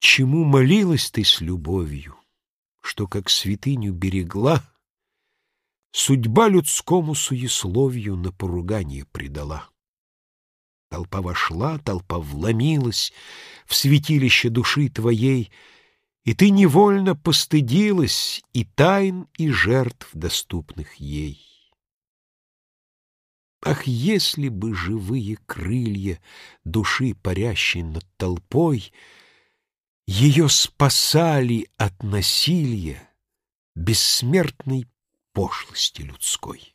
Чему молилась ты с любовью, Что, как святыню берегла, Судьба людскому суесловию На поругание предала. Толпа вошла, толпа вломилась В святилище души твоей, И ты невольно постыдилась И тайн, и жертв, доступных ей. Ах, если бы живые крылья Души, парящей над толпой, Ее спасали от насилия Бессмертной пошлости людской!